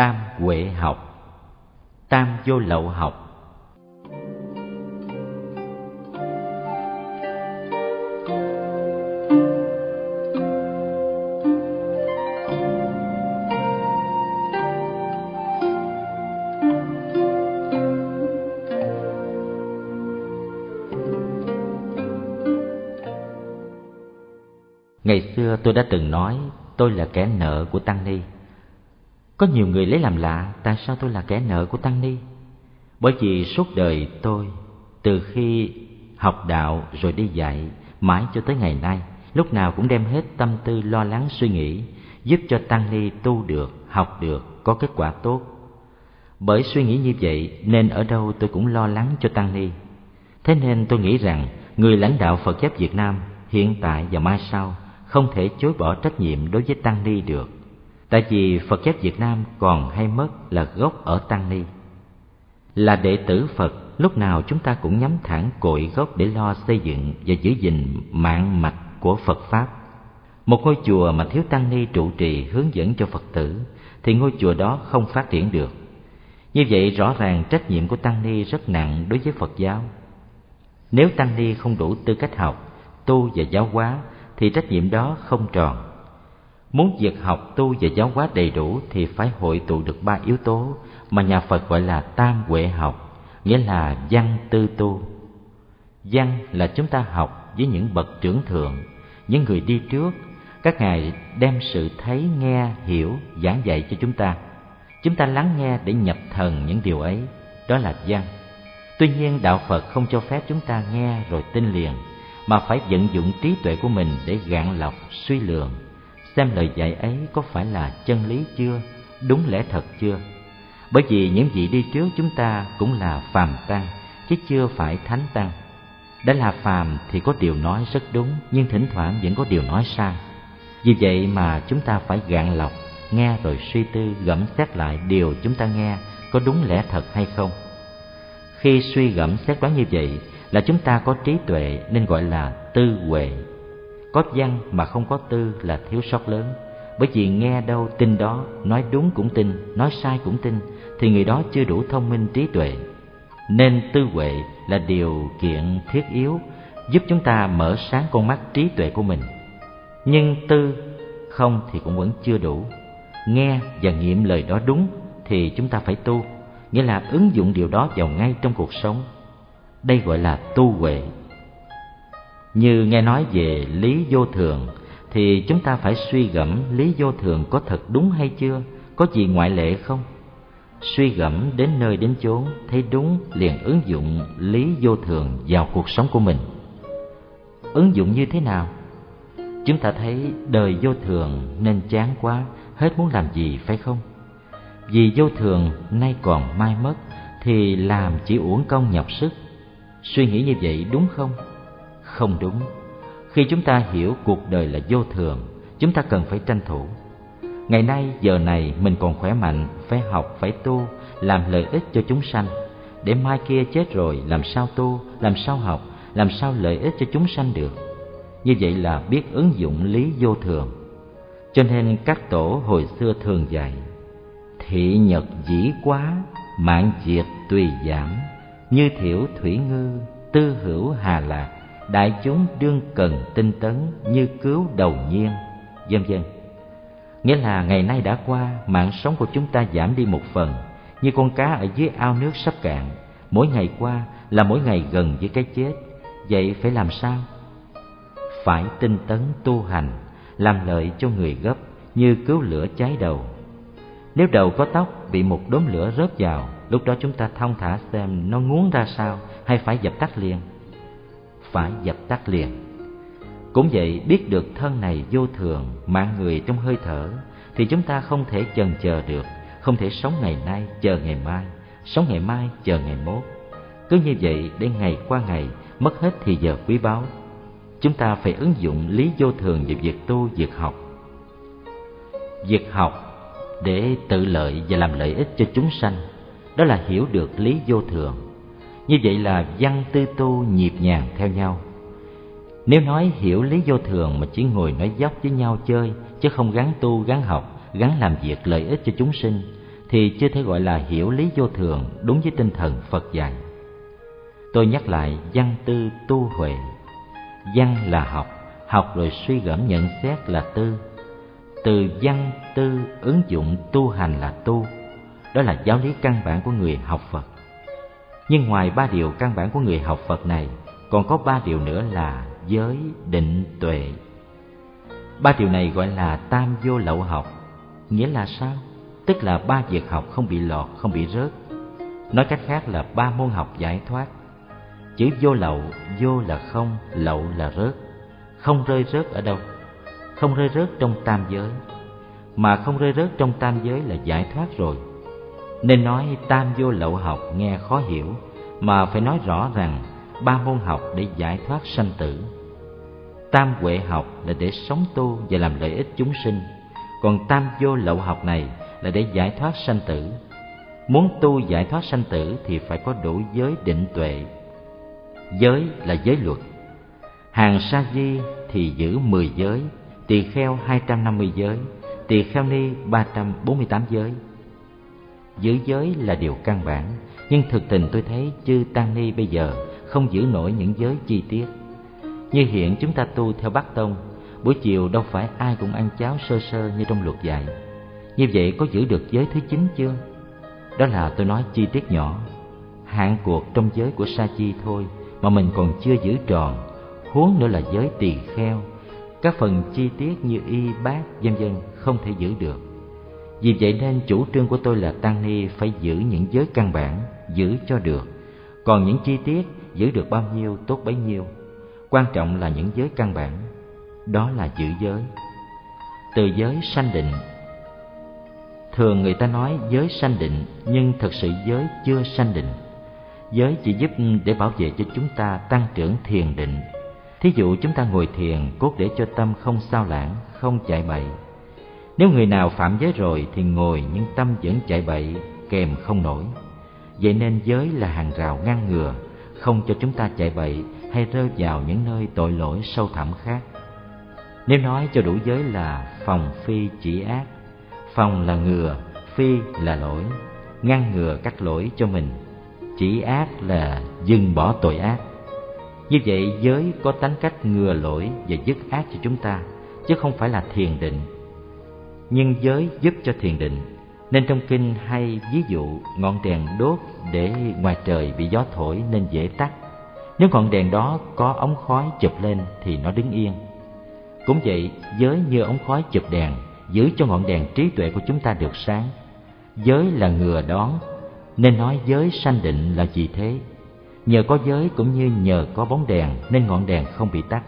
tam huệ học, tam vô lậu học Ngày xưa tôi đã từng nói tôi là kẻ nợ của Tăng Ni. Có nhiều người lấy làm lạ tại sao tôi là kẻ nợ của Tăng Ni. Bởi vì suốt đời tôi, từ khi học đạo rồi đi dạy, mãi cho tới ngày nay, lúc nào cũng đem hết tâm tư lo lắng suy nghĩ, giúp cho Tăng Ni tu được, học được, có kết quả tốt. Bởi suy nghĩ như vậy nên ở đâu tôi cũng lo lắng cho Tăng Ni. Thế nên tôi nghĩ rằng người lãnh đạo Phật giáo Việt Nam hiện tại và mai sau không thể chối bỏ trách nhiệm đối với tăng ni được tại vì phật giáo việt nam còn hay mất là gốc ở tăng ni. Là đệ tử phật, lúc nào chúng ta cũng nhắm thẳng cội gốc để lo xây dựng và giữ gìn mạng mạch của phật pháp. Một ngôi chùa mà thiếu tăng ni trụ trì hướng dẫn cho phật tử, thì ngôi chùa đó không phát triển được. Như vậy, rõ ràng trách nhiệm của tăng ni rất nặng đối với phật giáo. Nếu tăng ni không đủ tư cách học, tu và giáo hóa, thì trách nhiệm đó không tròn. Muốn việc học tu và giáo hóa đầy đủ thì phải hội tụ được ba yếu tố mà nhà Phật gọi là tam huệ học, nghĩa là văn tư tu. Văn là chúng ta học với những bậc trưởng thượng, những người đi trước, các ngài đem sự thấy, nghe, hiểu, giảng dạy cho chúng ta. Chúng ta lắng nghe để nhập thần những điều ấy, đó là văn. Tuy nhiên đạo Phật không cho phép chúng ta nghe rồi tin liền mà phải vận dụng trí tuệ của mình để gạn lọc suy lường xem lời dạy ấy có phải là chân lý chưa? Đúng lẽ thật chưa? Bởi vì những vị đi trước chúng ta cũng là phàm tăng, chứ chưa phải thánh tăng. Đã là phàm thì có điều nói rất đúng, nhưng thỉnh thoảng vẫn có điều nói sai. Vì vậy mà chúng ta phải gạn lọc, nghe rồi suy tư, gẫm xét lại điều chúng ta nghe có đúng lẽ thật hay không. Khi suy gẫm xét đoán như vậy là chúng ta có trí tuệ nên gọi là tư huệ có văn mà không có tư là thiếu sót lớn. Bởi vì nghe đâu tin đó, nói đúng cũng tin, nói sai cũng tin, thì người đó chưa đủ thông minh trí tuệ. Nên tư huệ là điều kiện thiết yếu, giúp chúng ta mở sáng con mắt trí tuệ của mình. Nhưng tư không thì cũng vẫn chưa đủ. Nghe và nghiệm lời đó đúng thì chúng ta phải tu, nghĩa là ứng dụng điều đó vào ngay trong cuộc sống. Đây gọi là tu huệ như nghe nói về lý vô thường, thì chúng ta phải suy gẫm lý vô thường có thật đúng hay chưa? Có gì ngoại lệ không? Suy gẫm đến nơi đến chốn, thấy đúng liền ứng dụng lý vô thường vào cuộc sống của mình. Ứng dụng như thế nào? Chúng ta thấy đời vô thường nên chán quá, hết muốn làm gì phải không? Vì vô thường nay còn mai mất, thì làm chỉ uổng công nhọc sức. Suy nghĩ như vậy đúng không? Không đúng. Khi chúng ta hiểu cuộc đời là vô thường, chúng ta cần phải tranh thủ. Ngày nay, giờ này mình còn khỏe mạnh, phải học, phải tu, làm lợi ích cho chúng sanh. Để mai kia chết rồi, làm sao tu, làm sao học, làm sao lợi ích cho chúng sanh được. Như vậy là biết ứng dụng lý vô thường. Cho nên các tổ hồi xưa thường dạy, Thị nhật dĩ quá, mạng diệt tùy giảm như thiểu thủy ngư tư hữu hà lạc đại chúng đương cần tinh tấn như cứu đầu nhiên. Vân vân. Nghĩa là ngày nay đã qua, mạng sống của chúng ta giảm đi một phần, như con cá ở dưới ao nước sắp cạn. Mỗi ngày qua là mỗi ngày gần với cái chết. Vậy phải làm sao? Phải tinh tấn tu hành, làm lợi cho người gấp như cứu lửa cháy đầu. Nếu đầu có tóc bị một đốm lửa rớt vào, lúc đó chúng ta thông thả xem nó nguốn ra sao, hay phải dập tắt liền phải dập tắt liền. Cũng vậy, biết được thân này vô thường, mạng người trong hơi thở, thì chúng ta không thể chần chờ được, không thể sống ngày nay chờ ngày mai, sống ngày mai chờ ngày mốt. Cứ như vậy, để ngày qua ngày, mất hết thì giờ quý báu. Chúng ta phải ứng dụng lý vô thường vào việc tu, việc học. Việc học để tự lợi và làm lợi ích cho chúng sanh, đó là hiểu được lý vô thường như vậy là văn tư tu nhịp nhàng theo nhau nếu nói hiểu lý vô thường mà chỉ ngồi nói dốc với nhau chơi chứ không gắn tu gắn học gắn làm việc lợi ích cho chúng sinh thì chưa thể gọi là hiểu lý vô thường đúng với tinh thần Phật dạy. Tôi nhắc lại văn tư tu huệ. Văn là học, học rồi suy gẫm nhận xét là tư. Từ văn tư ứng dụng tu hành là tu. Đó là giáo lý căn bản của người học Phật. Nhưng ngoài ba điều căn bản của người học Phật này, còn có ba điều nữa là giới, định, tuệ. Ba điều này gọi là tam vô lậu học. Nghĩa là sao? Tức là ba việc học không bị lọt, không bị rớt. Nói cách khác là ba môn học giải thoát. Chữ vô lậu, vô là không, lậu là rớt. Không rơi rớt ở đâu? Không rơi rớt trong tam giới. Mà không rơi rớt trong tam giới là giải thoát rồi. Nên nói tam vô lậu học nghe khó hiểu, mà phải nói rõ rằng ba môn học để giải thoát sanh tử. Tam huệ học là để sống tu và làm lợi ích chúng sinh, còn tam vô lậu học này là để giải thoát sanh tử. Muốn tu giải thoát sanh tử thì phải có đủ giới định tuệ. Giới là giới luật. Hàng sa di thì giữ mười giới, tỳ kheo hai trăm năm mươi giới, tỳ kheo ni ba trăm bốn mươi tám giới. Giữ giới là điều căn bản, nhưng thực tình tôi thấy chư tăng ni bây giờ không giữ nổi những giới chi tiết. Như hiện chúng ta tu theo bát Tông, buổi chiều đâu phải ai cũng ăn cháo sơ sơ như trong luật dạy. Như vậy có giữ được giới thứ chín chưa? Đó là tôi nói chi tiết nhỏ, hạn cuộc trong giới của Sa Chi thôi mà mình còn chưa giữ tròn, huống nữa là giới tỳ kheo. Các phần chi tiết như y bát vân vân không thể giữ được. Vì vậy nên chủ trương của tôi là tăng ni phải giữ những giới căn bản, giữ cho được. Còn những chi tiết giữ được bao nhiêu tốt bấy nhiêu. Quan trọng là những giới căn bản, đó là giữ giới. Từ giới sanh định Thường người ta nói giới sanh định nhưng thật sự giới chưa sanh định. Giới chỉ giúp để bảo vệ cho chúng ta tăng trưởng thiền định. Thí dụ chúng ta ngồi thiền cốt để cho tâm không sao lãng, không chạy bậy. Nếu người nào phạm giới rồi thì ngồi nhưng tâm vẫn chạy bậy, kèm không nổi. Vậy nên giới là hàng rào ngăn ngừa, không cho chúng ta chạy bậy hay rơi vào những nơi tội lỗi sâu thẳm khác. Nếu nói cho đủ giới là phòng phi chỉ ác, phòng là ngừa, phi là lỗi, ngăn ngừa các lỗi cho mình, chỉ ác là dừng bỏ tội ác. Như vậy giới có tánh cách ngừa lỗi và dứt ác cho chúng ta, chứ không phải là thiền định. Nhưng giới giúp cho thiền định, nên trong kinh hay ví dụ ngọn đèn đốt để ngoài trời bị gió thổi nên dễ tắt. Nếu ngọn đèn đó có ống khói chụp lên thì nó đứng yên. Cũng vậy, giới như ống khói chụp đèn, giữ cho ngọn đèn trí tuệ của chúng ta được sáng. Giới là ngừa đón, nên nói giới sanh định là gì thế? Nhờ có giới cũng như nhờ có bóng đèn nên ngọn đèn không bị tắt.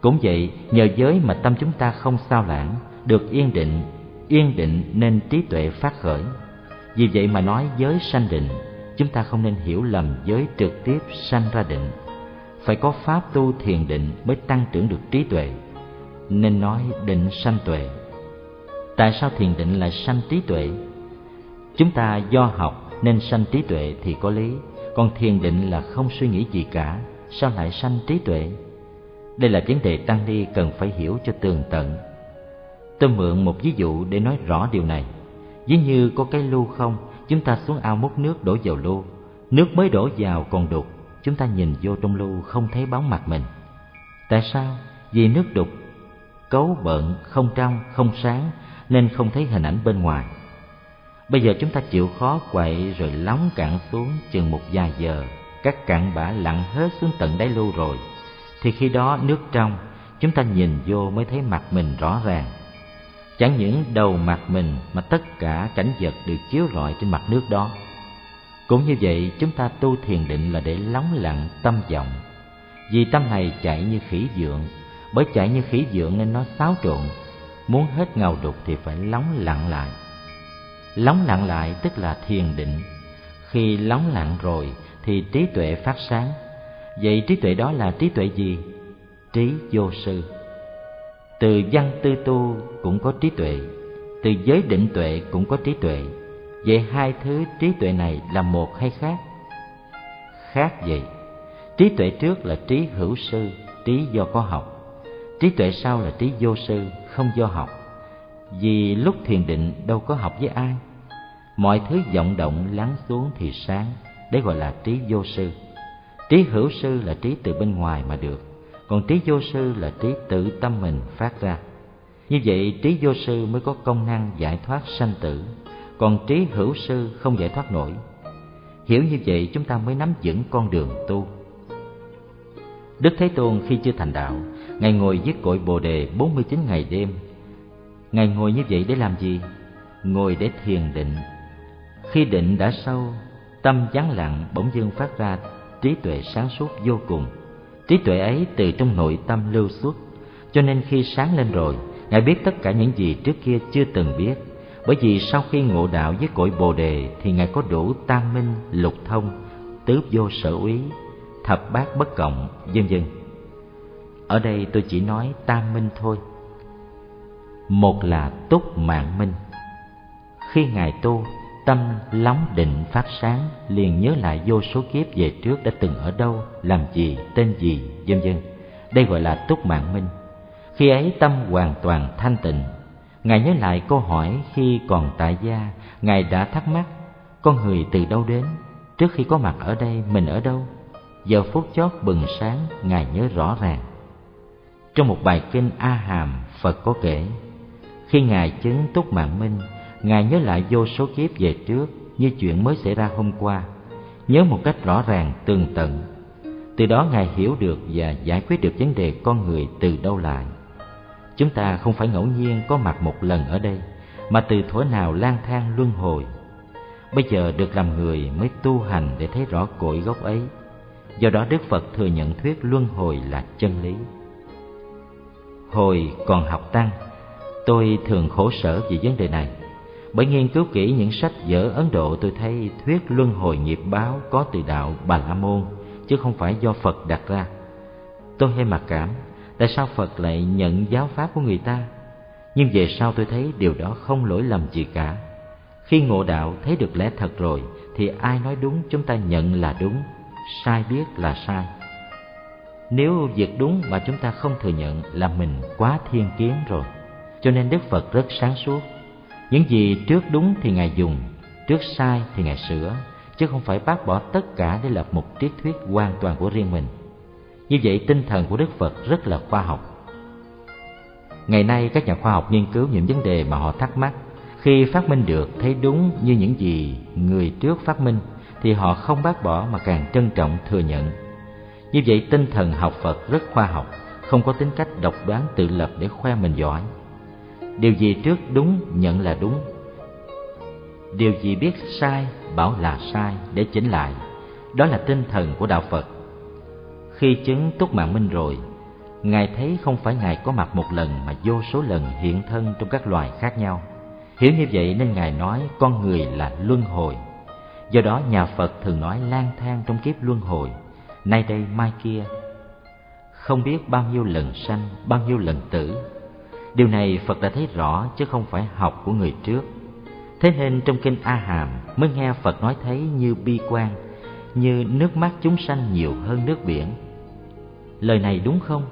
Cũng vậy, nhờ giới mà tâm chúng ta không sao lãng, được yên định, yên định nên trí tuệ phát khởi. Vì vậy mà nói giới sanh định, chúng ta không nên hiểu lầm giới trực tiếp sanh ra định. Phải có pháp tu thiền định mới tăng trưởng được trí tuệ, nên nói định sanh tuệ. Tại sao thiền định lại sanh trí tuệ? Chúng ta do học nên sanh trí tuệ thì có lý, còn thiền định là không suy nghĩ gì cả, sao lại sanh trí tuệ? Đây là vấn đề tăng ni cần phải hiểu cho tường tận. Tôi mượn một ví dụ để nói rõ điều này. Ví như có cái lu không, chúng ta xuống ao múc nước đổ vào lu, nước mới đổ vào còn đục, chúng ta nhìn vô trong lu không thấy bóng mặt mình. Tại sao? Vì nước đục, cấu bợn, không trong, không sáng nên không thấy hình ảnh bên ngoài. Bây giờ chúng ta chịu khó quậy rồi lóng cạn xuống chừng một vài giờ, các cạn bã lặn hết xuống tận đáy lưu rồi, thì khi đó nước trong, chúng ta nhìn vô mới thấy mặt mình rõ ràng. Chẳng những đầu mặt mình mà tất cả cảnh vật đều chiếu rọi trên mặt nước đó. Cũng như vậy, chúng ta tu thiền định là để lắng lặng tâm vọng. Vì tâm này chạy như khỉ dượng, bởi chạy như khỉ dượng nên nó xáo trộn. Muốn hết ngầu đục thì phải lắng lặng lại. lắng lặng lại tức là thiền định. Khi lắng lặng rồi thì trí tuệ phát sáng. Vậy trí tuệ đó là trí tuệ gì? Trí vô sư. Từ văn tư tu cũng có trí tuệ, từ giới định tuệ cũng có trí tuệ. Vậy hai thứ trí tuệ này là một hay khác? Khác vậy. Trí tuệ trước là trí hữu sư, trí do có học. Trí tuệ sau là trí vô sư, không do học. Vì lúc thiền định đâu có học với ai mọi thứ vọng động lắng xuống thì sáng đấy gọi là trí vô sư trí hữu sư là trí từ bên ngoài mà được còn trí vô sư là trí tự tâm mình phát ra. Như vậy, trí vô sư mới có công năng giải thoát sanh tử. Còn trí hữu sư không giải thoát nổi. Hiểu như vậy, chúng ta mới nắm vững con đường tu. Đức thế tôn khi chưa thành đạo, ngài ngồi viết cội bồ đề 49 ngày đêm. Ngài ngồi như vậy để làm gì? Ngồi để thiền định. Khi định đã sâu, tâm vắng lặng bỗng dưng phát ra trí tuệ sáng suốt vô cùng trí tuệ ấy từ trong nội tâm lưu xuất, cho nên khi sáng lên rồi, ngài biết tất cả những gì trước kia chưa từng biết. Bởi vì sau khi ngộ đạo với cội bồ đề thì ngài có đủ tam minh, lục thông, tứ vô sở úy, thập bát bất cộng, vân vân. Ở đây tôi chỉ nói tam minh thôi. Một là túc mạng minh. Khi ngài tu tâm lóng định phát sáng, liền nhớ lại vô số kiếp về trước đã từng ở đâu, làm gì, tên gì, vân vân. Đây gọi là túc mạng minh. Khi ấy tâm hoàn toàn thanh tịnh. Ngài nhớ lại câu hỏi khi còn tại gia, ngài đã thắc mắc, con người từ đâu đến? Trước khi có mặt ở đây, mình ở đâu? Giờ phút chót bừng sáng, ngài nhớ rõ ràng. Trong một bài kinh a hàm, phật có kể, khi ngài chứng túc mạng minh ngài nhớ lại vô số kiếp về trước như chuyện mới xảy ra hôm qua. Nhớ một cách rõ ràng, tường tận. Từ đó ngài hiểu được và giải quyết được vấn đề con người từ đâu lại. Chúng ta không phải ngẫu nhiên có mặt một lần ở đây, mà từ thuở nào lang thang luân hồi. Bây giờ được làm người mới tu hành để thấy rõ cội gốc ấy. Do đó đức phật thừa nhận thuyết luân hồi là chân lý. Hồi còn học tăng, tôi thường khổ sở vì vấn đề này bởi nghiên cứu kỹ những sách vở ấn độ, tôi thấy thuyết luân hồi nghiệp báo có từ đạo bà la môn, chứ không phải do phật đặt ra. Tôi hay mặc cảm, tại sao phật lại nhận giáo pháp của người ta? Nhưng về sau tôi thấy điều đó không lỗi lầm gì cả. Khi ngộ đạo thấy được lẽ thật rồi, thì ai nói đúng chúng ta nhận là đúng, sai biết là sai. Nếu việc đúng mà chúng ta không thừa nhận là mình quá thiên kiến rồi. Cho nên đức phật rất sáng suốt những gì trước đúng thì ngài dùng, trước sai thì ngài sửa, chứ không phải bác bỏ tất cả để lập một triết thuyết hoàn toàn của riêng mình. Như vậy, tinh thần của đức phật rất là khoa học. Ngày nay, các nhà khoa học nghiên cứu những vấn đề mà họ thắc mắc. Khi phát minh được thấy đúng như những gì người trước phát minh, thì họ không bác bỏ mà càng trân trọng thừa nhận. Như vậy, tinh thần học phật rất khoa học, không có tính cách độc đoán tự lập để khoe mình giỏi điều gì trước đúng, nhận là đúng. Điều gì biết sai, bảo là sai, để chỉnh lại. Đó là tinh thần của đạo phật. Khi chứng túc mạng minh rồi, ngài thấy không phải ngài có mặt một lần mà vô số lần hiện thân trong các loài khác nhau. Hiểu như vậy nên ngài nói con người là luân hồi. Do đó nhà phật thường nói lang thang trong kiếp luân hồi, nay đây mai kia. Không biết bao nhiêu lần sanh, bao nhiêu lần tử điều này phật đã thấy rõ chứ không phải học của người trước. Thế nên trong kinh a hàm mới nghe phật nói thấy như bi quan, như nước mắt chúng sanh nhiều hơn nước biển. Lời này đúng không?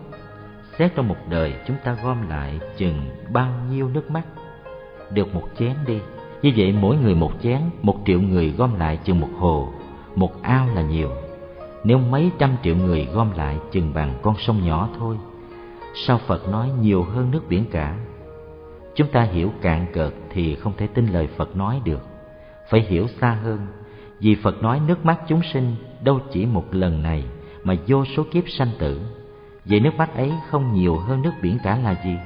Xét trong một đời chúng ta gom lại chừng bao nhiêu nước mắt? Được một chén đi. Như vậy mỗi người một chén, một triệu người gom lại chừng một hồ, một ao là nhiều. Nếu mấy trăm triệu người gom lại chừng bằng con sông nhỏ thôi sao phật nói nhiều hơn nước biển cả? Chúng ta hiểu cạn cợt thì không thể tin lời phật nói được. Phải hiểu xa hơn, vì phật nói nước mắt chúng sinh đâu chỉ một lần này mà vô số kiếp sanh tử. Vậy nước mắt ấy không nhiều hơn nước biển cả là gì?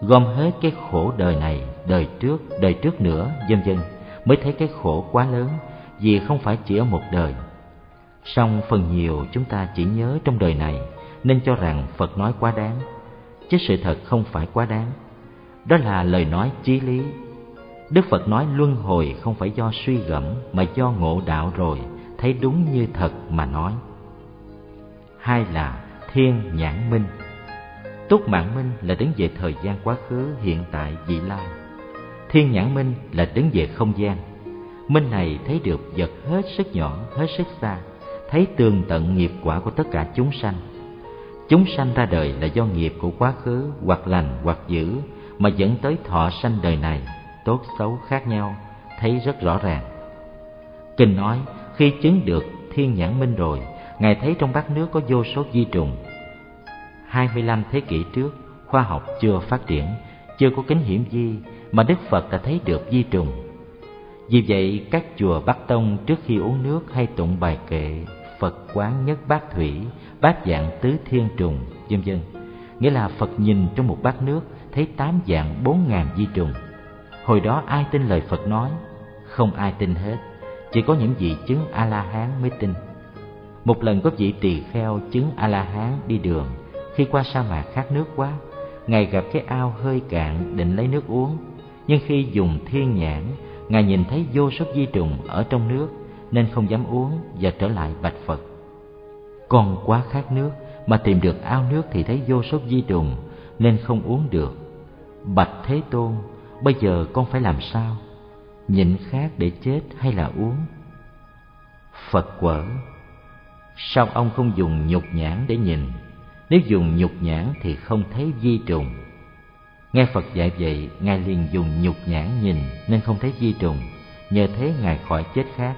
Gom hết cái khổ đời này, đời trước đời trước nữa, vân vân, mới thấy cái khổ quá lớn, vì không phải chỉ ở một đời. Song phần nhiều chúng ta chỉ nhớ trong đời này nên cho rằng phật nói quá đáng, chứ sự thật không phải quá đáng. Đó là lời nói chí lý. Đức phật nói luân hồi không phải do suy gẫm, mà do ngộ đạo rồi, thấy đúng như thật mà nói. Hai là thiên nhãn minh. Túc mạng minh là đứng về thời gian quá khứ, hiện tại, vị lai. Thiên nhãn minh là đứng về không gian. Minh này thấy được vật hết sức nhỏ, hết sức xa, thấy tường tận nghiệp quả của tất cả chúng sanh chúng sanh ra đời là do nghiệp của quá khứ, hoặc lành, hoặc dữ, mà dẫn tới thọ sanh đời này. Tốt xấu khác nhau, thấy rất rõ ràng. Kinh nói, khi chứng được thiên nhãn minh rồi, ngài thấy trong bát nước có vô số di trùng. 25 thế kỷ trước, khoa học chưa phát triển, chưa có kính hiển vi, mà đức phật đã thấy được di trùng. Vì vậy, các chùa bắc tông trước khi uống nước hay tụng bài kệ phật quán nhất bát thủy, bát dạng tứ thiên trùng, vân vân. Nghĩa là phật nhìn trong một bát nước, thấy tám dạng bốn ngàn di trùng. Hồi đó ai tin lời phật nói? Không ai tin hết. Chỉ có những vị chứng a la hán mới tin. Một lần có vị tỳ kheo chứng a la hán đi đường, khi qua sa mạc khát nước quá, ngài gặp cái ao hơi cạn định lấy nước uống. Nhưng khi dùng thiên nhãn, ngài nhìn thấy vô số di trùng ở trong nước nên không dám uống và trở lại bạch phật. Con quá khát nước mà tìm được ao nước thì thấy vô số di trùng, nên không uống được. Bạch thế tôn, bây giờ con phải làm sao? Nhịn khát để chết hay là uống? Phật quở, sao ông không dùng nhục nhãn để nhìn nếu dùng nhục nhãn thì không thấy di trùng. Nghe phật dạy vậy, ngài liền dùng nhục nhãn nhìn nên không thấy di trùng. Nhờ thế ngài khỏi chết khát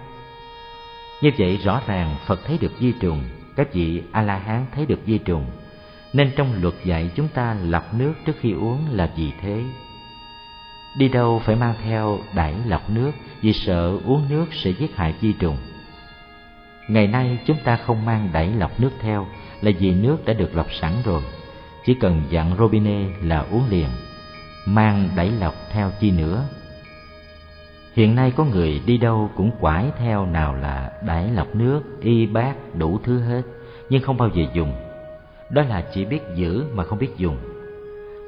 như vậy rõ ràng phật thấy được di trùng, các vị a la hán thấy được di trùng. Nên trong luật dạy chúng ta lọc nước trước khi uống là vì thế. Đi đâu phải mang theo đẩy lọc nước, vì sợ uống nước sẽ giết hại di trùng. Ngày nay chúng ta không mang đẩy lọc nước theo là vì nước đã được lọc sẵn rồi. Chỉ cần dặn robinet là uống liền, mang đẩy lọc theo chi nữa hiện nay có người đi đâu cũng quải theo nào là đẩy lọc nước, y bát đủ thứ hết, nhưng không bao giờ dùng. Đó là chỉ biết giữ mà không biết dùng.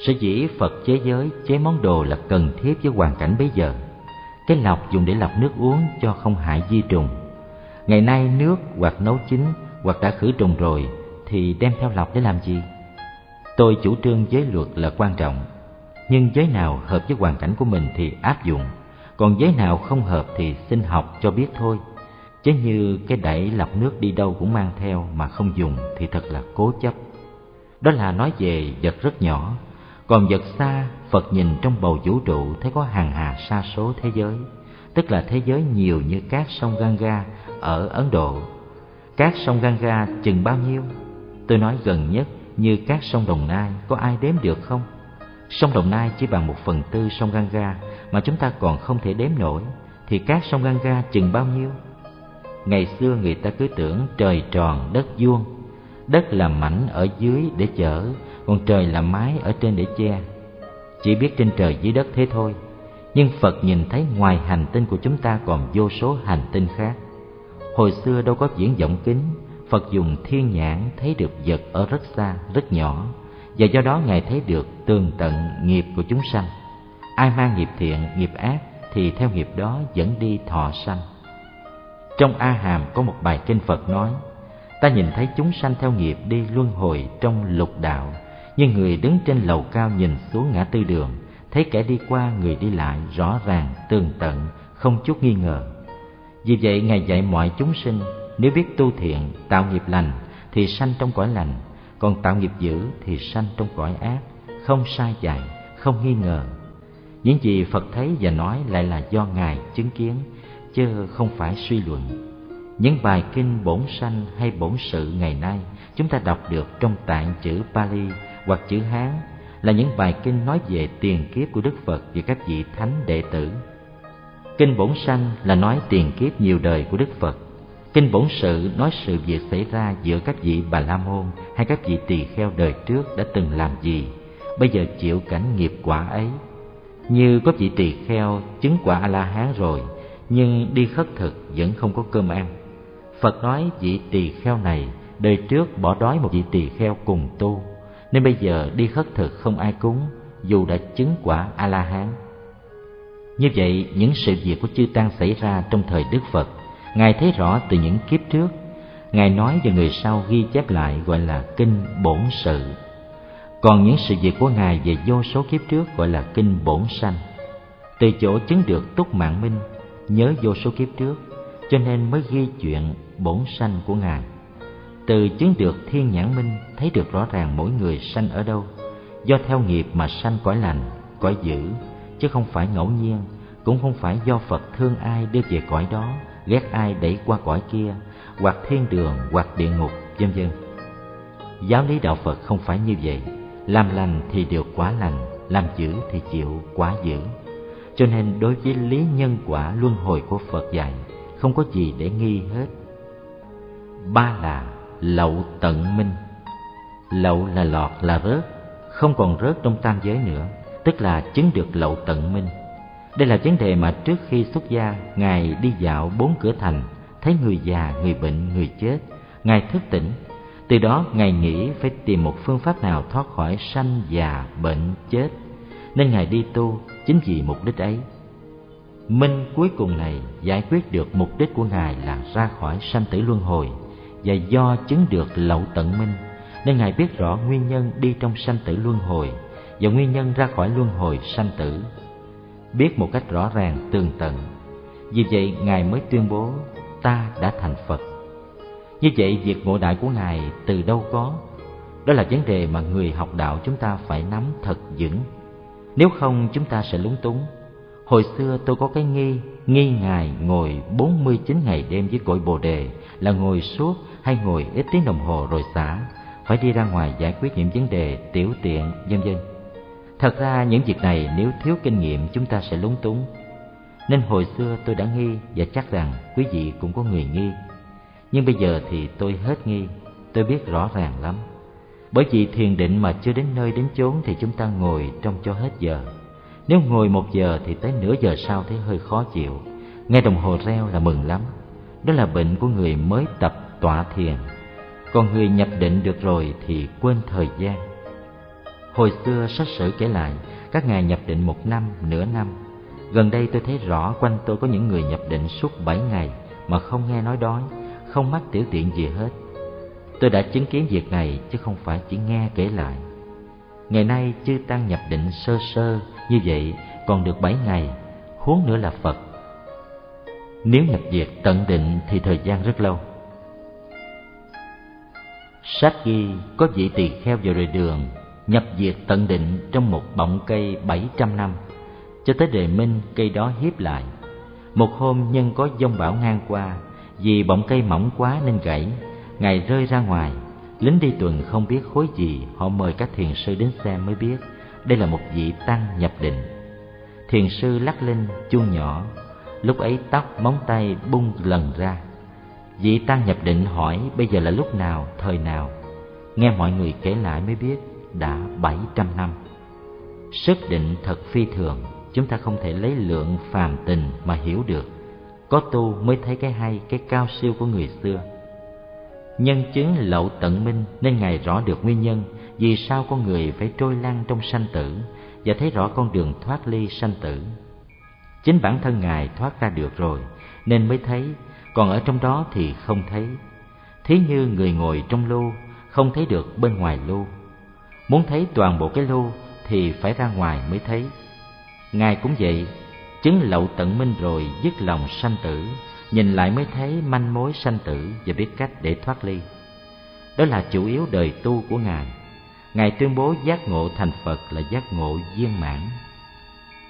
Sở dĩ phật chế giới, chế món đồ là cần thiết với hoàn cảnh bấy giờ. Cái lọc dùng để lọc nước uống cho không hại di trùng. Ngày nay nước hoặc nấu chín hoặc đã khử trùng rồi thì đem theo lọc để làm gì? Tôi chủ trương giới luật là quan trọng, nhưng giới nào hợp với hoàn cảnh của mình thì áp dụng còn giấy nào không hợp thì xin học cho biết thôi. Chứ như cái đẩy lọc nước đi đâu cũng mang theo mà không dùng thì thật là cố chấp. Đó là nói về vật rất nhỏ. Còn vật xa, phật nhìn trong bầu vũ trụ thấy có hàng hà sa số thế giới. Tức là thế giới nhiều như các sông ganga ở ấn độ. Các sông ganga chừng bao nhiêu? Tôi nói gần nhất, như các sông đồng nai, có ai đếm được không? Sông đồng nai chỉ bằng một phần tư sông ganga mà chúng ta còn không thể đếm nổi, thì các sông ganga chừng bao nhiêu? Ngày xưa người ta cứ tưởng trời tròn đất vuông, đất là mảnh ở dưới để chở, còn trời là mái ở trên để che. Chỉ biết trên trời dưới đất thế thôi, nhưng phật nhìn thấy ngoài hành tinh của chúng ta còn vô số hành tinh khác. Hồi xưa đâu có diễn vọng kính, phật dùng thiên nhãn thấy được vật ở rất xa, rất nhỏ, và do đó ngài thấy được tường tận nghiệp của chúng sanh ai mang nghiệp thiện, nghiệp ác thì theo nghiệp đó dẫn đi thọ sanh. Trong a hàm có một bài kinh phật nói, ta nhìn thấy chúng sanh theo nghiệp đi luân hồi trong lục đạo như người đứng trên lầu cao nhìn xuống ngã tư đường, thấy kẻ đi qua người đi lại rõ ràng, tường tận, không chút nghi ngờ. Vì vậy ngài dạy mọi chúng sinh, nếu biết tu thiện, tạo nghiệp lành thì sanh trong cõi lành, còn tạo nghiệp dữ thì sanh trong cõi ác, không sai dạy không nghi ngờ những gì phật thấy và nói lại là do ngài chứng kiến chứ không phải suy luận những bài kinh bổn sanh hay bổn sự ngày nay chúng ta đọc được trong tạng chữ Pali hoặc chữ Hán là những bài kinh nói về tiền kiếp của Đức Phật và các vị thánh đệ tử. Kinh bổn sanh là nói tiền kiếp nhiều đời của Đức Phật. Kinh bổn sự nói sự việc xảy ra giữa các vị Bà La Môn hay các vị tỳ kheo đời trước đã từng làm gì, bây giờ chịu cảnh nghiệp quả ấy. Như có vị tỳ kheo chứng quả A-la-hán rồi, nhưng đi khất thực vẫn không có cơm ăn. Phật nói vị tỳ kheo này đời trước bỏ đói một vị tỳ kheo cùng tu, nên bây giờ đi khất thực không ai cúng, dù đã chứng quả A-la-hán. Như vậy, những sự việc của chư Tăng xảy ra trong thời Đức Phật, Ngài thấy rõ từ những kiếp trước. Ngài nói và người sau ghi chép lại gọi là Kinh Bổn Sự. Còn những sự việc của Ngài về vô số kiếp trước gọi là Kinh Bổn Sanh. Từ chỗ chứng được túc mạng minh, nhớ vô số kiếp trước, cho nên mới ghi chuyện bổn sanh của Ngài. Từ chứng được thiên nhãn minh thấy được rõ ràng mỗi người sanh ở đâu, do theo nghiệp mà sanh cõi lành, cõi dữ, chứ không phải ngẫu nhiên, cũng không phải do phật thương ai đưa về cõi đó ghét ai đẩy qua cõi kia hoặc thiên đường hoặc địa ngục vân vân giáo lý đạo phật không phải như vậy làm lành thì được quả lành, làm dữ thì chịu quả dữ. Cho nên đối với lý nhân quả luân hồi của phật dạy, không có gì để nghi hết. Ba là lậu tận minh. Lậu là lọt, là rớt, không còn rớt trong tam giới nữa, tức là chứng được lậu tận minh. Đây là vấn đề mà trước khi xuất gia, ngài đi dạo bốn cửa thành, thấy người già, người bệnh, người chết. Ngài thức tỉnh từ đó, ngài nghĩ phải tìm một phương pháp nào thoát khỏi sanh già bệnh chết. Nên ngài đi tu, chính vì mục đích ấy. Minh cuối cùng này giải quyết được mục đích của ngài là ra khỏi sanh tử luân hồi và do chứng được lậu tận minh. Nên ngài biết rõ nguyên nhân đi trong sanh tử luân hồi và nguyên nhân ra khỏi luân hồi sanh tử. Biết một cách rõ ràng, tường tận. Vì vậy, ngài mới tuyên bố, ta đã thành phật như vậy việc ngộ đại của ngài từ đâu có? Đó là vấn đề mà người học đạo chúng ta phải nắm thật vững. Nếu không, chúng ta sẽ lúng túng. Hồi xưa tôi có cái nghi nghi ngài ngồi 49 ngày đêm với cội bồ đề là ngồi suốt hay ngồi ít tiếng đồng hồ rồi xả, phải đi ra ngoài giải quyết những vấn đề tiểu tiện, vân vân. Thật ra những việc này nếu thiếu kinh nghiệm chúng ta sẽ lúng túng. Nên hồi xưa tôi đã nghi và chắc rằng quý vị cũng có người nghi nhưng bây giờ thì tôi hết nghi, tôi biết rõ ràng lắm. Bởi vì thiền định mà chưa đến nơi đến chốn thì chúng ta ngồi trong cho hết giờ. Nếu ngồi một giờ thì tới nửa giờ sau thấy hơi khó chịu. Nghe đồng hồ reo là mừng lắm. Đó là bệnh của người mới tập tọa thiền. Còn người nhập định được rồi thì quên thời gian. Hồi xưa sách sử kể lại, các ngài nhập định một năm, nửa năm. Gần đây tôi thấy rõ quanh tôi có những người nhập định suốt bảy ngày mà không nghe nói đói không mắc tiểu tiện gì hết. Tôi đã chứng kiến việc này chứ không phải chỉ nghe kể lại. Ngày nay chư tăng nhập định sơ sơ như vậy, còn được bảy ngày, huống nữa là phật. Nếu nhập diệt tận định thì thời gian rất lâu. Sách ghi có vị tỳ kheo vào đời đường, nhập diệt tận định trong một bọng cây bảy trăm năm, cho tới đề minh cây đó hiếp lại. Một hôm nhân có dông bão ngang qua vì bọng cây mỏng quá nên gãy, ngài rơi ra ngoài. Lính đi tuần không biết khối gì, họ mời các thiền sư đến xem mới biết. Đây là một vị tăng nhập định. Thiền sư lắc lên chuông nhỏ. Lúc ấy tóc, móng tay bung lần ra. Vị tăng nhập định hỏi, bây giờ là lúc nào, thời nào? Nghe mọi người kể lại mới biết, đã bảy trăm năm. Sức định thật phi thường, chúng ta không thể lấy lượng phàm tình mà hiểu được có tu mới thấy cái hay, cái cao siêu của người xưa. Nhân chứng lậu tận minh nên ngài rõ được nguyên nhân vì sao con người phải trôi lăn trong sanh tử và thấy rõ con đường thoát ly sanh tử. Chính bản thân ngài thoát ra được rồi nên mới thấy, còn ở trong đó thì không thấy. Thí như người ngồi trong lô không thấy được bên ngoài lô muốn thấy toàn bộ cái lô thì phải ra ngoài mới thấy. Ngài cũng vậy chứng lậu tận minh rồi dứt lòng sanh tử, nhìn lại mới thấy manh mối sanh tử và biết cách để thoát ly. Đó là chủ yếu đời tu của ngài. Ngài tuyên bố giác ngộ thành phật là giác ngộ viên mãn.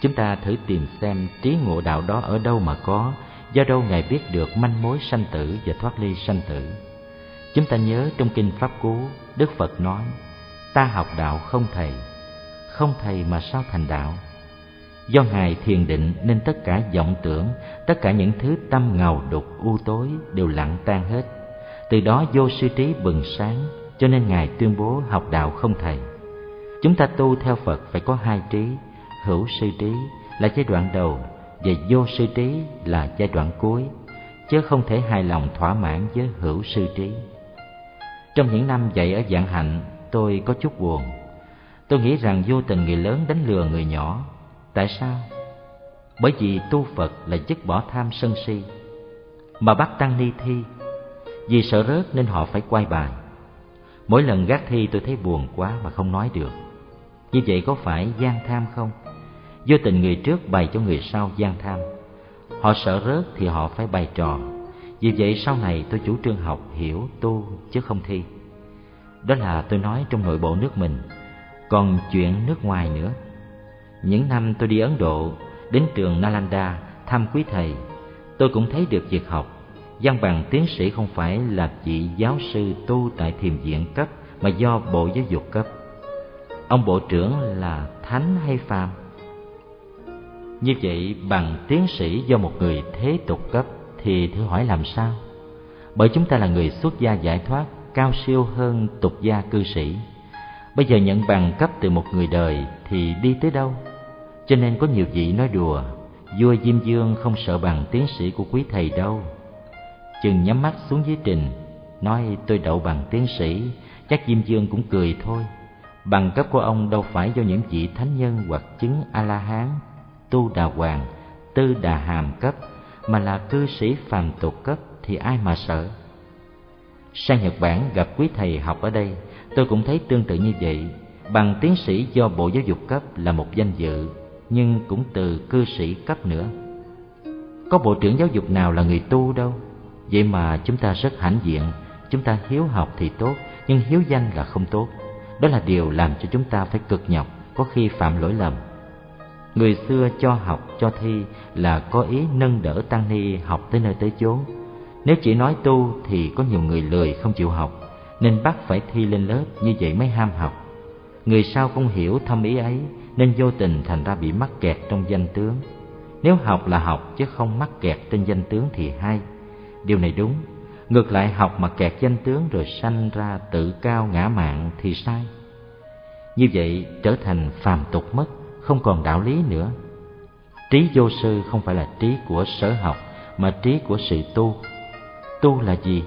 Chúng ta thử tìm xem trí ngộ đạo đó ở đâu mà có, do đâu ngài biết được manh mối sanh tử và thoát ly sanh tử. Chúng ta nhớ trong kinh pháp cú, đức phật nói, ta học đạo không thầy không thầy mà sao thành đạo? Do ngài thiền định nên tất cả vọng tưởng, tất cả những thứ tâm ngầu đục, u tối đều lặng tan hết. Từ đó vô sư trí bừng sáng, cho nên ngài tuyên bố học đạo không thầy. Chúng ta tu theo phật phải có hai trí, hữu sư trí là giai đoạn đầu và vô sư trí là giai đoạn cuối, chứ không thể hài lòng thỏa mãn với hữu sư trí. Trong những năm dạy ở dạng hạnh, tôi có chút buồn. Tôi nghĩ rằng vô tình người lớn đánh lừa người nhỏ tại sao? Bởi vì tu phật là dứt bỏ tham sân si, mà bắt tăng ni thi. Vì sợ rớt nên họ phải quay bài. Mỗi lần gác thi tôi thấy buồn quá mà không nói được. Như vậy có phải gian tham không? Vô tình người trước bày cho người sau gian tham. Họ sợ rớt thì họ phải bày trò. Vì vậy sau này tôi chủ trương học hiểu, tu, chứ không thi. Đó là tôi nói trong nội bộ nước mình, còn chuyện nước ngoài nữa những năm tôi đi ấn độ đến trường Nalanda thăm quý thầy, tôi cũng thấy được việc học. Văn bằng tiến sĩ không phải là chỉ giáo sư tu tại thiền viện cấp mà do Bộ Giáo dục cấp. Ông bộ trưởng là thánh hay phàm? Như vậy bằng tiến sĩ do một người thế tục cấp thì thử hỏi làm sao? Bởi chúng ta là người xuất gia giải thoát cao siêu hơn tục gia cư sĩ. Bây giờ nhận bằng cấp từ một người đời thì đi tới đâu? Cho nên có nhiều vị nói đùa, vua Diêm Dương không sợ bằng tiến sĩ của quý thầy đâu. Chừng nhắm mắt xuống dưới trình, nói tôi đậu bằng tiến sĩ, chắc Diêm Dương cũng cười thôi. Bằng cấp của ông đâu phải do những vị thánh nhân hoặc chứng A-la-hán, tu đà hoàng, tư đà hàm cấp, mà là cư sĩ phàm tục cấp thì ai mà sợ. Sang Nhật Bản gặp quý thầy học ở đây, tôi cũng thấy tương tự như vậy. Bằng tiến sĩ do Bộ Giáo dục cấp là một danh dự, nhưng cũng từ cư sĩ cấp nữa. Có bộ trưởng giáo dục nào là người tu đâu. Vậy mà chúng ta rất hãnh diện, chúng ta hiếu học thì tốt, nhưng hiếu danh là không tốt. Đó là điều làm cho chúng ta phải cực nhọc, có khi phạm lỗi lầm. Người xưa cho học, cho thi là có ý nâng đỡ tăng ni học tới nơi tới chốn. Nếu chỉ nói tu thì có nhiều người lười không chịu học, nên bắt phải thi lên lớp như vậy mới ham học. Người sau không hiểu thâm ý ấy nên vô tình thành ra bị mắc kẹt trong danh tướng. Nếu học là học chứ không mắc kẹt trên danh tướng thì hay. Điều này đúng, ngược lại học mà kẹt danh tướng rồi sanh ra tự cao ngã mạn thì sai. Như vậy trở thành phàm tục mất, không còn đạo lý nữa. Trí vô sư không phải là trí của sở học mà trí của sự tu. Tu là gì?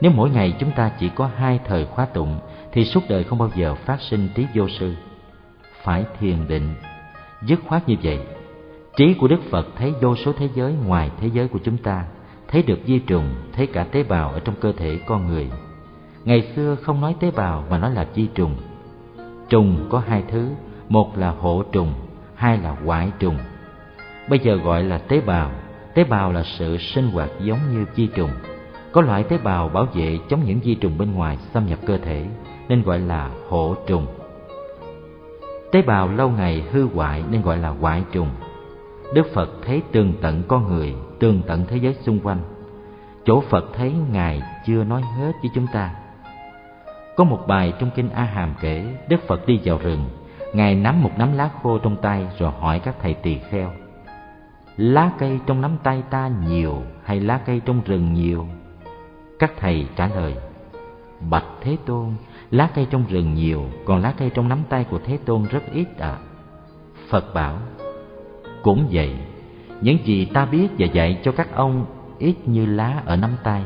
Nếu mỗi ngày chúng ta chỉ có hai thời khóa tụng thì suốt đời không bao giờ phát sinh trí vô sư. Phải thiền định, dứt khoát như vậy. Trí của Đức Phật thấy vô số thế giới ngoài thế giới của chúng ta, thấy được di trùng, thấy cả tế bào ở trong cơ thể con người. Ngày xưa không nói tế bào mà nói là di trùng. Trùng có hai thứ, một là hộ trùng, hai là hoại trùng. Bây giờ gọi là tế bào, tế bào là sự sinh hoạt giống như di trùng có loại tế bào bảo vệ chống những vi trùng bên ngoài xâm nhập cơ thể nên gọi là hộ trùng. Tế bào lâu ngày hư hoại nên gọi là hoại trùng. Đức Phật thấy tường tận con người, tường tận thế giới xung quanh. Chỗ Phật thấy Ngài chưa nói hết với chúng ta. Có một bài trong kinh A Hàm kể, Đức Phật đi vào rừng, Ngài nắm một nắm lá khô trong tay rồi hỏi các thầy tỳ kheo. Lá cây trong nắm tay ta nhiều hay lá cây trong rừng nhiều? Các thầy trả lời Bạch Thế Tôn Lá cây trong rừng nhiều, Còn lá cây trong nắm tay của Thế Tôn rất ít ạ à. Phật bảo, Cũng vậy, Những gì ta biết và dạy cho các ông Ít như lá ở nắm tay,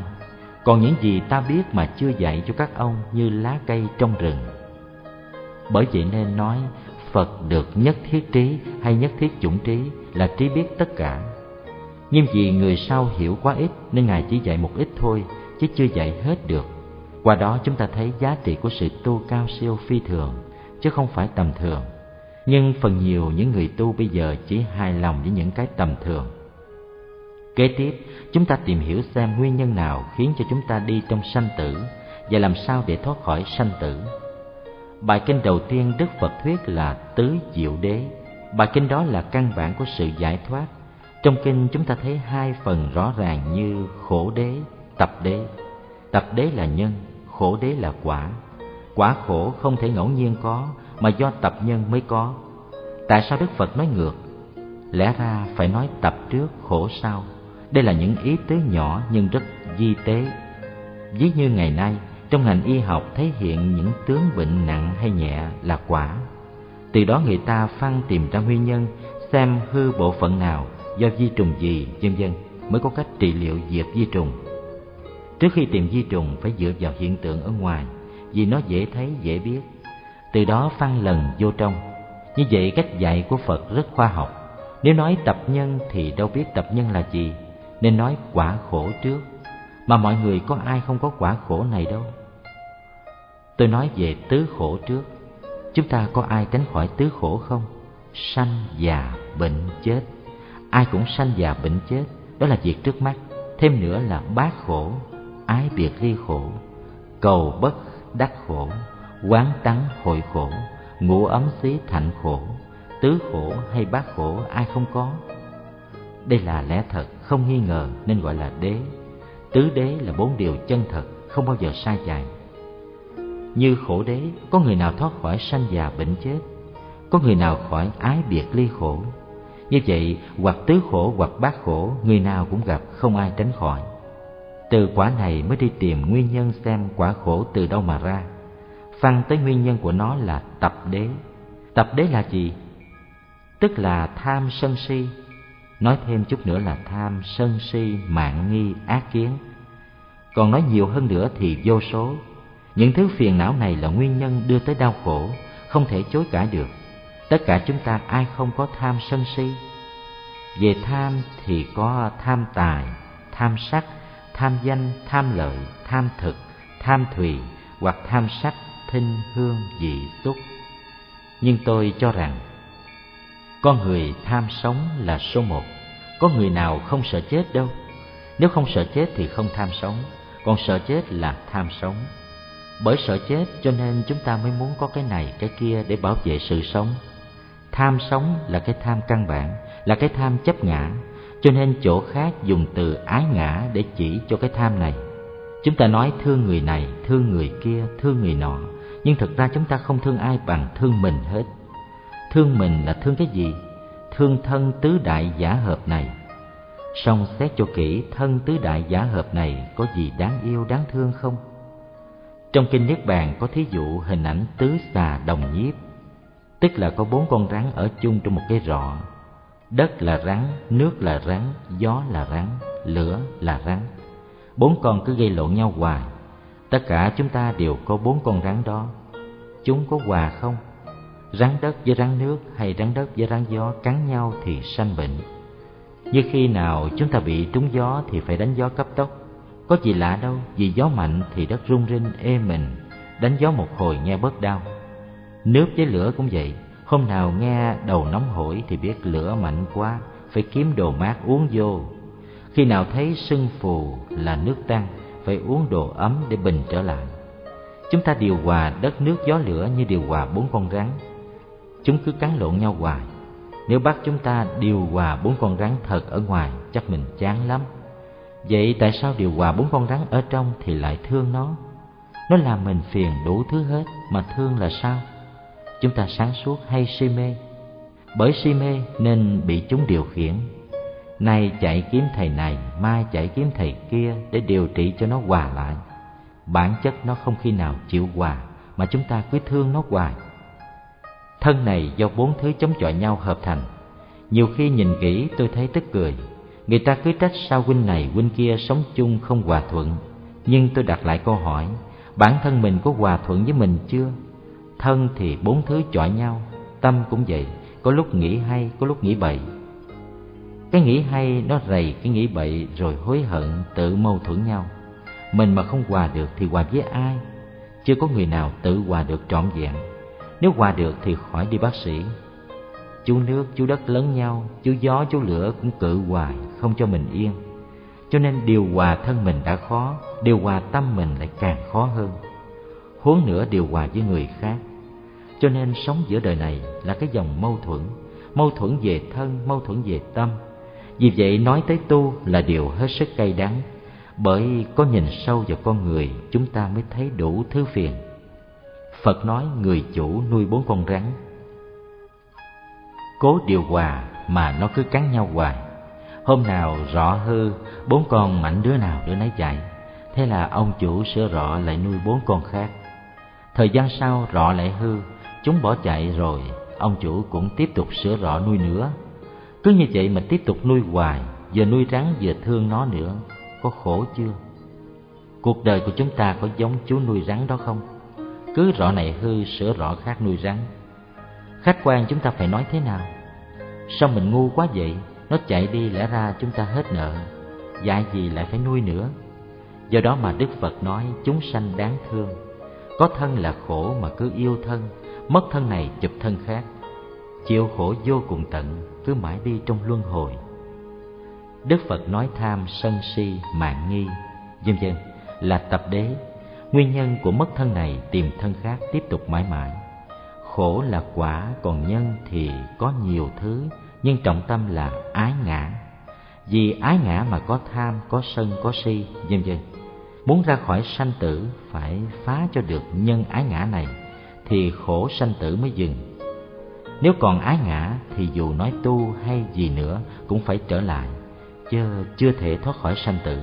Còn những gì ta biết mà chưa dạy cho các ông Như lá cây trong rừng Bởi vậy nên nói, Phật được nhất thiết trí hay nhất thiết chủng trí Là trí biết tất cả Nhưng vì người sau hiểu quá ít, Nên Ngài chỉ dạy một ít thôi, chứ chưa dạy hết được. Qua đó chúng ta thấy giá trị của sự tu cao siêu phi thường, chứ không phải tầm thường. Nhưng phần nhiều những người tu bây giờ chỉ hài lòng với những cái tầm thường. Kế tiếp, chúng ta tìm hiểu xem nguyên nhân nào khiến cho chúng ta đi trong sanh tử và làm sao để thoát khỏi sanh tử. Bài kinh đầu tiên Đức Phật thuyết là tứ diệu đế. Bài kinh đó là căn bản của sự giải thoát. Trong kinh chúng ta thấy hai phần rõ ràng như khổ đế tập đế tập đế là nhân khổ đế là quả. Quả khổ không thể ngẫu nhiên có, mà do tập nhân mới có. Tại sao đức phật nói ngược? Lẽ ra phải nói tập trước khổ sau. Đây là những ý tứ nhỏ nhưng rất di tế. Ví như ngày nay, trong ngành y học thể hiện những tướng bệnh nặng hay nhẹ là quả. Từ đó người ta phân tìm ra nguyên nhân, xem hư bộ phận nào do vi trùng gì, vân vân, mới có cách trị liệu diệt vi trùng. Trước khi tìm di trùng phải dựa vào hiện tượng ở ngoài Vì nó dễ thấy, dễ biết. Từ đó phân lần vô trong. Như vậy cách dạy của Phật rất khoa học. Nếu nói tập nhân thì đâu biết tập nhân là gì Nên nói quả khổ trước. Mà mọi người có ai không có quả khổ này đâu. Tôi nói về tứ khổ trước. Chúng ta có ai tránh khỏi tứ khổ không? Sanh, già, bệnh, chết. Ai cũng sanh già bệnh chết Đó là việc trước mắt. Thêm nữa là bát khổ ái biệt ly khổ, cầu bất đắc khổ, quán tắng hội khổ ngũ ấm xí thạnh khổ, tứ khổ hay bát khổ ai không có. Đây là lẽ thật, không nghi ngờ nên gọi là đế. Tứ đế là bốn điều chân thật, không bao giờ sai dài. Như khổ đế, có người nào thoát khỏi sanh già bệnh chết? Có người nào khỏi ái biệt ly khổ? Như vậy, hoặc tứ khổ hoặc bát khổ, người nào cũng gặp không ai tránh khỏi từ quả này mới đi tìm nguyên nhân xem quả khổ từ đâu mà ra. Phân tới nguyên nhân của nó là tập đế. Tập đế là gì? Tức là tham sân si. Nói thêm chút nữa là tham sân si, mạng nghi, ác kiến. Còn nói nhiều hơn nữa thì vô số. Những thứ phiền não này là nguyên nhân đưa tới đau khổ, không thể chối cãi được. Tất cả chúng ta ai không có tham sân si? Về tham thì có tham tài, tham sắc tham danh, tham lợi, tham thực, tham thùy hoặc tham sắc thinh hương dị xúc nhưng tôi cho rằng, con người tham sống là số một. Có người nào không sợ chết đâu? Nếu không sợ chết thì không tham sống, còn sợ chết là tham sống. Bởi sợ chết cho nên chúng ta mới muốn có cái này, cái kia để bảo vệ sự sống. Tham sống là cái tham căn bản, là cái tham chấp ngã cho nên chỗ khác dùng từ ái ngã để chỉ cho cái tham này. Chúng ta nói thương người này, thương người kia, thương người nọ, nhưng thực ra chúng ta không thương ai bằng thương mình hết. Thương mình là thương cái gì? Thương thân tứ đại giả hợp này. Song xét cho kỹ, thân tứ đại giả hợp này có gì đáng yêu, đáng thương không? Trong kinh niết bàn có thí dụ hình ảnh tứ xà đồng nhiếp, tức là có bốn con rắn ở chung trong một cái rọ đất là rắn, nước là rắn, gió là rắn, lửa là rắn. Bốn con cứ gây lộn nhau hoài. Tất cả chúng ta đều có bốn con rắn đó. Chúng có hòa không? Rắn đất với rắn nước hay rắn đất với rắn gió cắn nhau thì sanh bệnh. Như khi nào chúng ta bị trúng gió thì phải đánh gió cấp tốc. Có gì lạ đâu, vì gió mạnh thì đất rung rinh, ê mình. Đánh gió một hồi nghe bớt đau. Nước với lửa cũng vậy hôm nào nghe đầu nóng hổi thì biết lửa mạnh quá, phải kiếm đồ mát uống vô. Khi nào thấy sưng phù là nước tăng phải uống đồ ấm để bình trở lại. Chúng ta điều hòa đất nước gió lửa như điều hòa bốn con rắn. Chúng cứ cắn lộn nhau hoài. Nếu bắt chúng ta điều hòa bốn con rắn thật ở ngoài, chắc mình chán lắm. Vậy tại sao điều hòa bốn con rắn ở trong thì lại thương nó? Nó làm mình phiền đủ thứ hết, mà thương là sao? Chúng ta sáng suốt hay si mê. Bởi si mê nên bị chúng điều khiển. Nay chạy kiếm thầy này, mai chạy kiếm thầy kia để điều trị cho nó hòa lại. Bản chất nó không khi nào chịu hòa, mà chúng ta cứ thương nó hoài. Thân này do bốn thứ chống chọi nhau hợp thành. Nhiều khi nhìn kỹ, tôi thấy tức cười. Người ta cứ trách sao huynh này, huynh kia sống chung không hòa thuận. Nhưng tôi đặt lại câu hỏi, bản thân mình có hòa thuận với mình chưa? Thân thì bốn thứ chọi nhau, tâm cũng vậy, có lúc nghĩ hay, có lúc nghĩ bậy. Cái nghĩ hay nó rầy cái nghĩ bậy rồi hối hận, tự mâu thuẫn nhau. Mình mà không hòa được thì hòa với ai? Chưa có người nào tự hòa được trọn vẹn. Nếu hòa được thì khỏi đi bác sĩ. Chú nước, chú đất lớn nhau, chú gió, chú lửa cũng cự hoài không cho mình yên. Cho nên điều hòa thân mình đã khó, điều hòa tâm mình lại càng khó hơn. Huống nữa điều hòa với người khác cho nên sống giữa đời này là cái dòng mâu thuẫn. Mâu thuẫn về thân, mâu thuẫn về tâm. Vì vậy nói tới tu là điều hết sức cay đắng. Bởi có nhìn sâu vào con người, chúng ta mới thấy đủ thứ phiền. Phật nói người chủ nuôi bốn con rắn. Cố điều hòa mà nó cứ cắn nhau hoài. Hôm nào rọ hư, bốn con mảnh đứa nào đứa nấy chạy thế là ông chủ sửa rọ lại nuôi bốn con khác. Thời gian sau rọ lại hư chúng bỏ chạy rồi, ông chủ cũng tiếp tục sửa rọ nuôi nữa. Cứ như vậy mà tiếp tục nuôi hoài vừa nuôi rắn vừa thương nó nữa, có khổ chưa? Cuộc đời của chúng ta có giống chú nuôi rắn đó không? Cứ rọ này hư, sửa rọ khác nuôi rắn. Khách quan chúng ta phải nói thế nào? Sao mình ngu quá vậy? Nó chạy đi lẽ ra chúng ta hết nợ, dạy gì lại phải nuôi nữa? Do đó mà đức phật nói, chúng sanh đáng thương. Có thân là khổ mà cứ yêu thân mất thân này chụp thân khác. Chịu khổ vô cùng tận, cứ mãi đi trong luân hồi. Đức phật nói tham sân si, mạng nghi. Vân vân là tập đế, nguyên nhân của mất thân này tìm thân khác tiếp tục mãi mãi. Khổ là quả, còn nhân thì có nhiều thứ, nhưng trọng tâm là ái ngã. Vì ái ngã mà có tham, có sân, có si vân vân muốn ra khỏi sanh tử, phải phá cho được nhân ái ngã này thì khổ sanh tử mới dừng. Nếu còn ái ngã thì dù nói tu hay gì nữa cũng phải trở lại, chớ, chưa thể thoát khỏi sanh tử.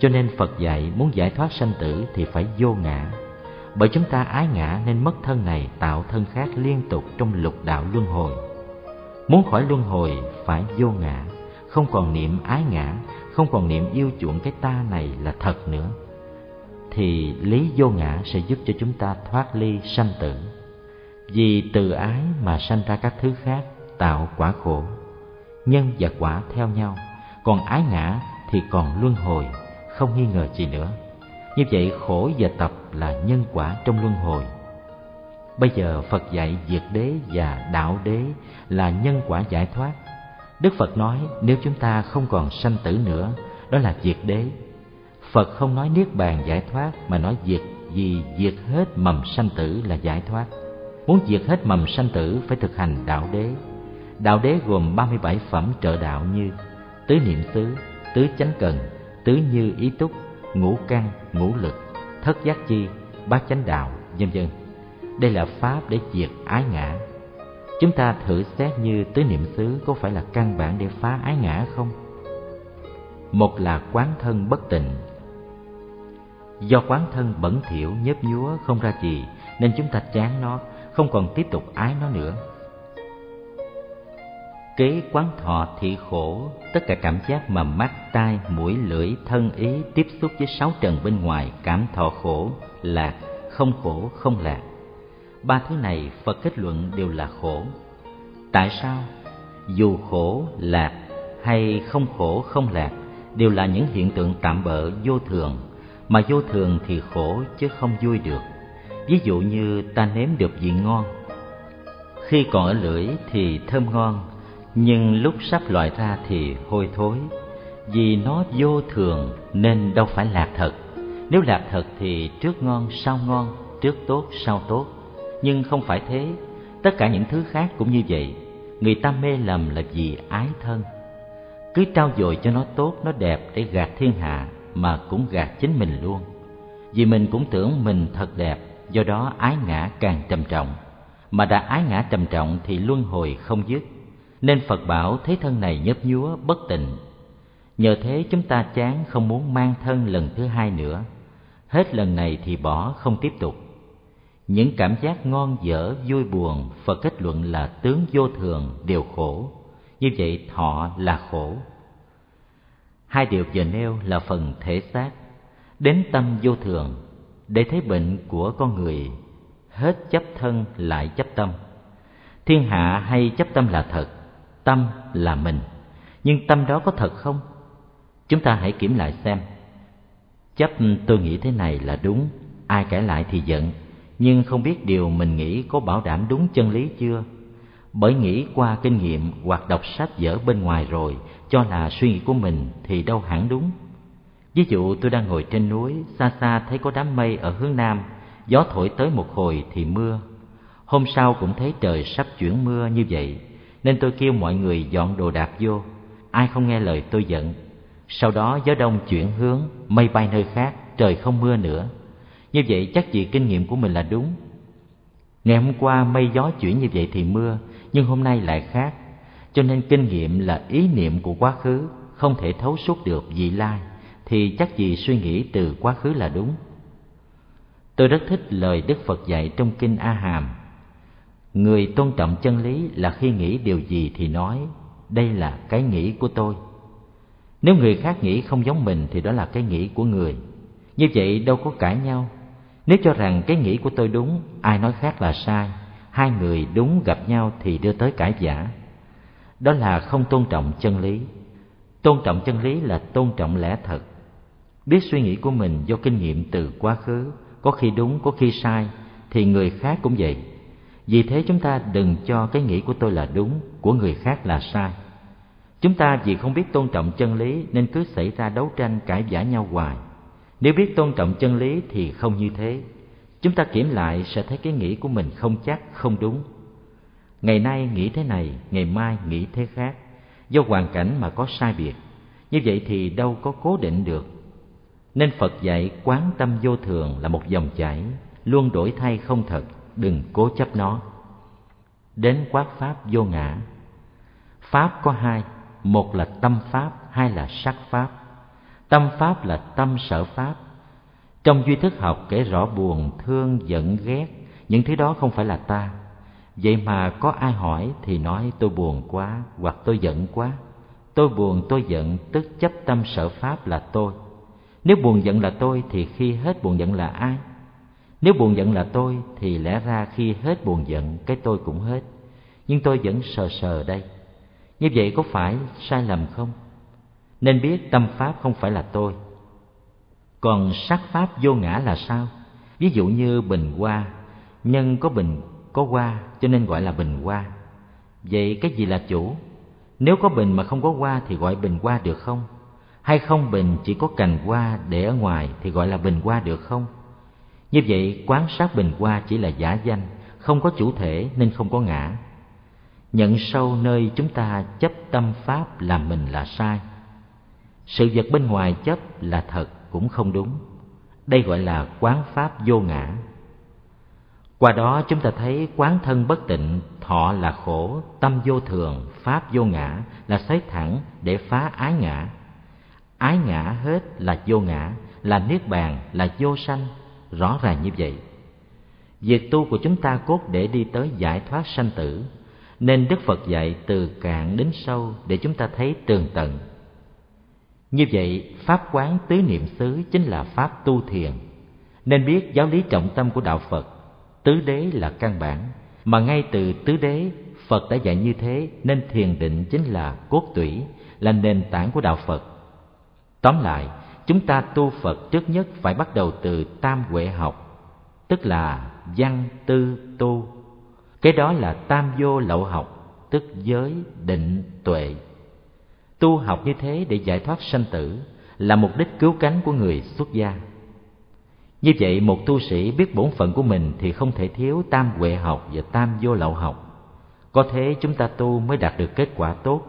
Cho nên phật dạy muốn giải thoát sanh tử thì phải vô ngã. Bởi chúng ta ái ngã nên mất thân này tạo thân khác liên tục trong lục đạo luân hồi. Muốn khỏi luân hồi phải vô ngã, không còn niệm ái ngã, không còn niệm yêu chuộng cái ta này là thật nữa thì lý vô ngã sẽ giúp cho chúng ta thoát ly sanh tử. Vì từ ái mà sanh ra các thứ khác tạo quả khổ. Nhân và quả theo nhau, còn ái ngã thì còn luân hồi, không nghi ngờ gì nữa. Như vậy khổ và tập là nhân quả trong luân hồi. Bây giờ phật dạy diệt đế và đạo đế là nhân quả giải thoát. Đức phật nói, nếu chúng ta không còn sanh tử nữa, đó là diệt đế phật không nói niết bàn giải thoát, mà nói diệt vì diệt hết mầm sanh tử là giải thoát. Muốn diệt hết mầm sanh tử phải thực hành đạo đế. Đạo đế gồm 37 phẩm trợ đạo như tứ niệm xứ tứ chánh cần, tứ như ý túc, ngũ căn, ngũ lực, thất giác chi bát chánh đạo, vân vân. Đây là pháp để diệt ái ngã. Chúng ta thử xét như tứ niệm xứ có phải là căn bản để phá ái ngã không? Một là quán thân bất tịnh do quán thân bẩn thỉu nhớp nhúa không ra gì, nên chúng ta chán nó, không còn tiếp tục ái nó nữa. Kế quán thọ thị khổ, tất cả cảm giác mà mắt, tai, mũi, lưỡi, thân ý tiếp xúc với sáu trần bên ngoài cảm thọ khổ, lạc, không khổ, không lạc. Ba thứ này phật kết luận đều là khổ. Tại sao? Dù khổ, lạc hay không khổ, không lạc đều là những hiện tượng tạm bợ vô thường mà vô thường thì khổ chứ không vui được. Ví dụ như ta nếm được vị ngon. Khi còn ở lưỡi thì thơm ngon, nhưng lúc sắp loại ra thì hôi thối. Vì nó vô thường nên đâu phải lạc thật. Nếu lạc thật thì trước ngon, sau ngon, trước tốt, sau tốt. Nhưng không phải thế, tất cả những thứ khác cũng như vậy. Người ta mê lầm là vì ái thân. Cứ trao dồi cho nó tốt, nó đẹp để gạt thiên hạ mà cũng gạt chính mình luôn. Vì mình cũng tưởng mình thật đẹp, do đó ái ngã càng trầm trọng. Mà đã ái ngã trầm trọng thì luân hồi không dứt. Nên phật bảo thế thân này nhấp nhúa bất tịnh. Nhờ thế chúng ta chán không muốn mang thân lần thứ hai nữa. Hết lần này thì bỏ không tiếp tục. Những cảm giác ngon dở, vui buồn, phật kết luận là tướng vô thường, đều khổ. Như vậy thọ là khổ hai điều vừa nêu là phần thể xác. Đến tâm vô thường, để thấy bệnh của con người, hết chấp thân lại chấp tâm. Thiên hạ hay chấp tâm là thật, tâm là mình. Nhưng tâm đó có thật không? Chúng ta hãy kiểm lại xem. Chấp tôi nghĩ thế này là đúng, ai cãi lại thì giận. Nhưng không biết điều mình nghĩ có bảo đảm đúng chân lý chưa? Bởi nghĩ qua kinh nghiệm hoặc đọc sách dở bên ngoài rồi cho là suy nghĩ của mình thì đâu hẳn đúng. Ví dụ tôi đang ngồi trên núi, xa xa thấy có đám mây ở hướng nam, gió thổi tới một hồi thì mưa. Hôm sau cũng thấy trời sắp chuyển mưa như vậy, nên tôi kêu mọi người dọn đồ đạc vô. Ai không nghe lời tôi giận. Sau đó gió đông chuyển hướng, mây bay nơi khác, trời không mưa nữa. Như vậy chắc gì kinh nghiệm của mình là đúng. Ngày hôm qua mây gió chuyển như vậy thì mưa, nhưng hôm nay lại khác cho nên kinh nghiệm là ý niệm của quá khứ không thể thấu suốt được vị lai, thì chắc gì suy nghĩ từ quá khứ là đúng. Tôi rất thích lời đức phật dạy trong kinh a hàm người tôn trọng chân lý là khi nghĩ điều gì thì nói, đây là cái nghĩ của tôi. Nếu người khác nghĩ không giống mình thì đó là cái nghĩ của người. Như vậy đâu có cãi nhau. Nếu cho rằng cái nghĩ của tôi đúng, ai nói khác là sai, hai người đúng gặp nhau thì đưa tới cãi giả đó là không tôn trọng chân lý. Tôn trọng chân lý là tôn trọng lẽ thật. Biết suy nghĩ của mình do kinh nghiệm từ quá khứ, có khi đúng, có khi sai, thì người khác cũng vậy. Vì thế chúng ta đừng cho cái nghĩ của tôi là đúng, của người khác là sai. Chúng ta vì không biết tôn trọng chân lý nên cứ xảy ra đấu tranh cãi vã nhau hoài. Nếu biết tôn trọng chân lý thì không như thế. Chúng ta kiểm lại sẽ thấy cái nghĩ của mình không chắc, không đúng ngày nay nghĩ thế này, ngày mai nghĩ thế khác. Do hoàn cảnh mà có sai biệt, như vậy thì đâu có cố định được. Nên phật dạy quán tâm vô thường là một dòng chảy, luôn đổi thay không thật, đừng cố chấp nó. Đến quát pháp vô ngã. Pháp có hai, một là tâm pháp, hai là sắc pháp. Tâm pháp là tâm sở pháp. Trong duy thức học kể rõ buồn, thương, giận, ghét, những thứ đó không phải là ta vậy mà có ai hỏi thì nói, tôi buồn quá, hoặc tôi giận quá. Tôi buồn, tôi giận, tức chấp tâm sở pháp là tôi. Nếu buồn giận là tôi thì khi hết buồn giận là ai? Nếu buồn giận là tôi thì lẽ ra khi hết buồn giận, cái tôi cũng hết. Nhưng tôi vẫn sờ sờ đây. Như vậy có phải sai lầm không? Nên biết tâm pháp không phải là tôi. Còn sắc pháp vô ngã là sao? Ví dụ như bình hoa, nhân có bình có hoa, cho nên gọi là bình hoa. Vậy cái gì là chủ? Nếu có bình mà không có hoa thì gọi bình hoa được không? Hay không bình chỉ có cành hoa để ở ngoài thì gọi là bình hoa được không? Như vậy, quán sát bình hoa chỉ là giả danh, không có chủ thể nên không có ngã. Nhận sâu nơi chúng ta chấp tâm pháp là mình là sai. Sự vật bên ngoài chấp là thật cũng không đúng. Đây gọi là quán pháp vô ngã qua đó chúng ta thấy quán thân bất tịnh, thọ là khổ, tâm vô thường, pháp vô ngã, là xoáy thẳng để phá ái ngã. Ái ngã hết là vô ngã, là niết bàn, là vô sanh. Rõ ràng như vậy. Việc tu của chúng ta cốt để đi tới giải thoát sanh tử, nên đức phật dạy từ cạn đến sâu để chúng ta thấy tường tận. Như vậy, pháp quán tứ niệm xứ chính là pháp tu thiền. Nên biết giáo lý trọng tâm của đạo phật tứ đế là căn bản. Mà ngay từ tứ đế, phật đã dạy như thế, nên thiền định chính là cốt tủy, là nền tảng của đạo phật. Tóm lại, chúng ta tu phật trước nhất phải bắt đầu từ tam huệ học, tức là văn tư tu. Cái đó là tam vô lậu học, tức giới, định, tuệ. Tu học như thế để giải thoát sanh tử là mục đích cứu cánh của người xuất gia như vậy một tu sĩ biết bổn phận của mình thì không thể thiếu tam huệ học và tam vô lậu học. Có thế chúng ta tu mới đạt được kết quả tốt.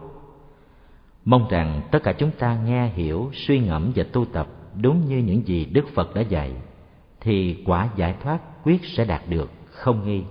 Mong rằng tất cả chúng ta nghe, hiểu, suy ngẫm và tu tập đúng như những gì đức phật đã dạy, thì quả giải thoát quyết sẽ đạt được, không nghi.